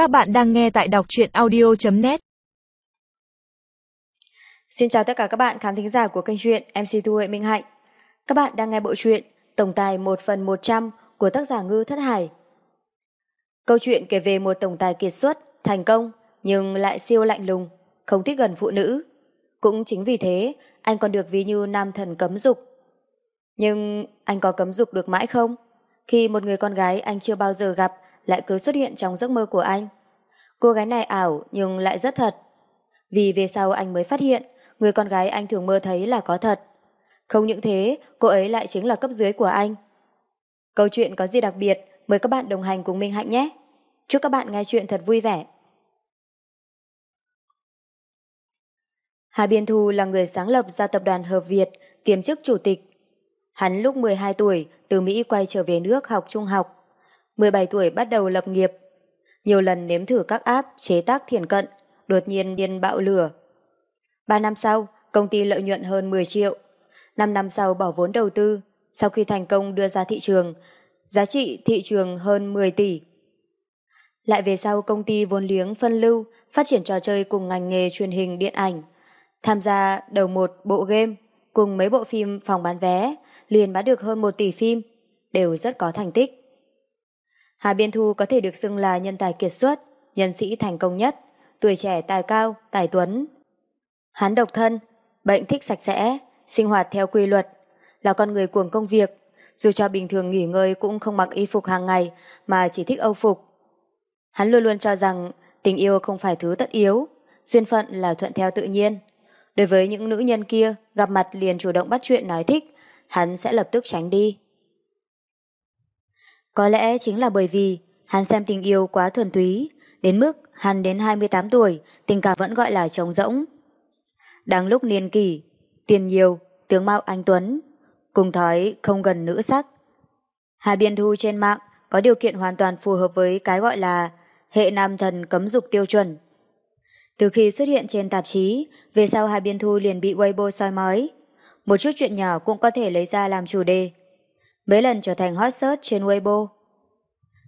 Các bạn đang nghe tại đọc truyện audio.net Xin chào tất cả các bạn khán thính giả của kênh truyện MC Thu Huệ Minh Hạnh. Các bạn đang nghe bộ truyện Tổng tài 1 phần 100 của tác giả Ngư Thất Hải. Câu chuyện kể về một tổng tài kiệt xuất, thành công, nhưng lại siêu lạnh lùng, không thích gần phụ nữ. Cũng chính vì thế, anh còn được ví như nam thần cấm dục. Nhưng anh có cấm dục được mãi không? Khi một người con gái anh chưa bao giờ gặp lại cứ xuất hiện trong giấc mơ của anh. Cô gái này ảo nhưng lại rất thật. Vì về sau anh mới phát hiện người con gái anh thường mơ thấy là có thật. Không những thế, cô ấy lại chính là cấp dưới của anh. Câu chuyện có gì đặc biệt, mời các bạn đồng hành cùng Minh Hạnh nhé. Chúc các bạn nghe chuyện thật vui vẻ. Hà Biên Thu là người sáng lập ra tập đoàn Hợp Việt, kiêm chức chủ tịch. Hắn lúc 12 tuổi từ Mỹ quay trở về nước học trung học. 17 tuổi bắt đầu lập nghiệp. Nhiều lần nếm thử các app chế tác thiền cận, đột nhiên điên bạo lửa. 3 năm sau, công ty lợi nhuận hơn 10 triệu. 5 năm sau bỏ vốn đầu tư, sau khi thành công đưa ra thị trường, giá trị thị trường hơn 10 tỷ. Lại về sau công ty vốn liếng phân lưu, phát triển trò chơi cùng ngành nghề truyền hình điện ảnh, tham gia đầu một bộ game cùng mấy bộ phim phòng bán vé, liền bán được hơn 1 tỷ phim, đều rất có thành tích. Hà Biên Thu có thể được xưng là nhân tài kiệt xuất, nhân sĩ thành công nhất, tuổi trẻ tài cao, tài tuấn. Hắn độc thân, bệnh thích sạch sẽ, sinh hoạt theo quy luật, là con người cuồng công việc, dù cho bình thường nghỉ ngơi cũng không mặc y phục hàng ngày mà chỉ thích âu phục. Hắn luôn luôn cho rằng tình yêu không phải thứ tất yếu, duyên phận là thuận theo tự nhiên. Đối với những nữ nhân kia gặp mặt liền chủ động bắt chuyện nói thích, hắn sẽ lập tức tránh đi. Có lẽ chính là bởi vì hắn xem tình yêu quá thuần túy, đến mức hắn đến 28 tuổi, tình cảm vẫn gọi là trống rỗng. Đang lúc niên kỷ, tiền nhiều, tướng mạo anh Tuấn, cùng thói không gần nữ sắc. Hà Biên Thu trên mạng có điều kiện hoàn toàn phù hợp với cái gọi là hệ nam thần cấm dục tiêu chuẩn. Từ khi xuất hiện trên tạp chí, về sau Hà Biên Thu liền bị Weibo soi mói. Một chút chuyện nhỏ cũng có thể lấy ra làm chủ đề mấy lần trở thành hot search trên Weibo.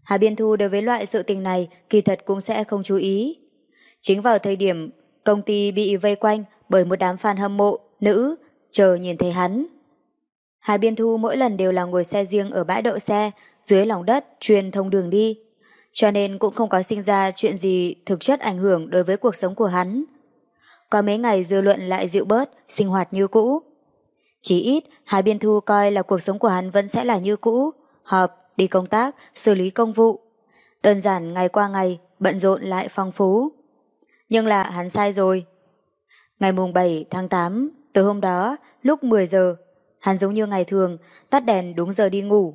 Hà Biên Thu đối với loại sự tình này kỳ thật cũng sẽ không chú ý. Chính vào thời điểm công ty bị vây quanh bởi một đám fan hâm mộ, nữ, chờ nhìn thấy hắn. Hà Biên Thu mỗi lần đều là ngồi xe riêng ở bãi đậu xe, dưới lòng đất, truyền thông đường đi. Cho nên cũng không có sinh ra chuyện gì thực chất ảnh hưởng đối với cuộc sống của hắn. Có mấy ngày dư luận lại dịu bớt, sinh hoạt như cũ. Chỉ ít, Hà Biên Thu coi là cuộc sống của hắn vẫn sẽ là như cũ, họp, đi công tác, xử lý công vụ. Đơn giản ngày qua ngày, bận rộn lại phong phú. Nhưng là hắn sai rồi. Ngày mùng 7 tháng 8, từ hôm đó, lúc 10 giờ, hắn giống như ngày thường, tắt đèn đúng giờ đi ngủ.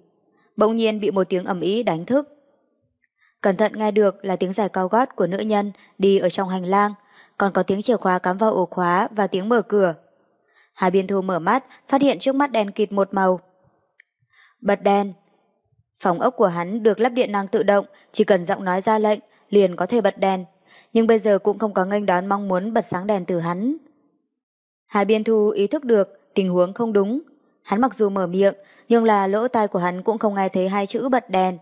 Bỗng nhiên bị một tiếng ẩm ý đánh thức. Cẩn thận nghe được là tiếng giải cao gót của nữ nhân đi ở trong hành lang, còn có tiếng chìa khóa cắm vào ổ khóa và tiếng mở cửa. Hà Biên Thu mở mắt, phát hiện trước mắt đèn kịt một màu. Bật đèn. Phòng ốc của hắn được lắp điện năng tự động, chỉ cần giọng nói ra lệnh, liền có thể bật đèn. Nhưng bây giờ cũng không có nghênh đón mong muốn bật sáng đèn từ hắn. Hà Biên Thu ý thức được tình huống không đúng. Hắn mặc dù mở miệng, nhưng là lỗ tai của hắn cũng không nghe thấy hai chữ bật đèn.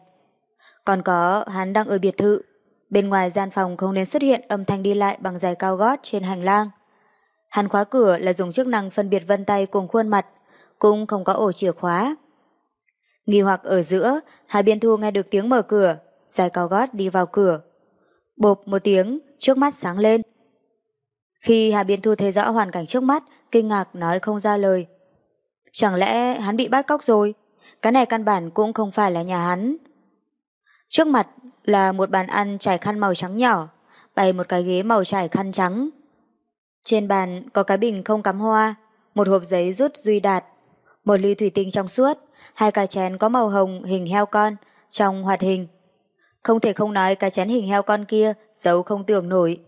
Còn có hắn đang ở biệt thự. Bên ngoài gian phòng không nên xuất hiện âm thanh đi lại bằng giày cao gót trên hành lang. Hắn khóa cửa là dùng chức năng phân biệt vân tay cùng khuôn mặt, cũng không có ổ chìa khóa. Nghi hoặc ở giữa, Hà Biên Thu nghe được tiếng mở cửa, dài cao gót đi vào cửa. Bộp một tiếng, trước mắt sáng lên. Khi Hà Biên Thu thấy rõ hoàn cảnh trước mắt, kinh ngạc nói không ra lời. Chẳng lẽ hắn bị bắt cóc rồi? Cái này căn bản cũng không phải là nhà hắn. Trước mặt là một bàn ăn trải khăn màu trắng nhỏ, bày một cái ghế màu trải khăn trắng, trên bàn có cái bình không cắm hoa, một hộp giấy rút duy đạt, một ly thủy tinh trong suốt, hai cái chén có màu hồng hình heo con trong hoạt hình. Không thể không nói cái chén hình heo con kia xấu không tưởng nổi.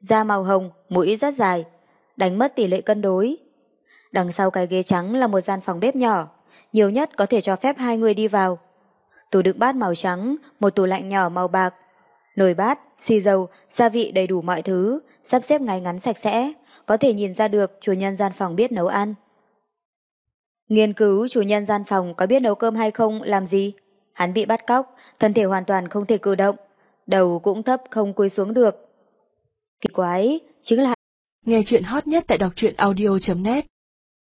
Da màu hồng, mũi rất dài, đánh mất tỷ lệ cân đối. Đằng sau cái ghế trắng là một gian phòng bếp nhỏ, nhiều nhất có thể cho phép hai người đi vào. Tủ đựng bát màu trắng, một tủ lạnh nhỏ màu bạc, nồi bát, xì dầu, gia vị đầy đủ mọi thứ, sắp xếp ngay ngắn sạch sẽ, có thể nhìn ra được chủ nhân gian phòng biết nấu ăn. Nghiên cứu chủ nhân gian phòng có biết nấu cơm hay không làm gì? Hắn bị bắt cóc, thân thể hoàn toàn không thể cử động. đầu cũng thấp không cúi xuống được. Kỳ quái, chính là Nghe chuyện hot nhất tại đọc truyện audio.net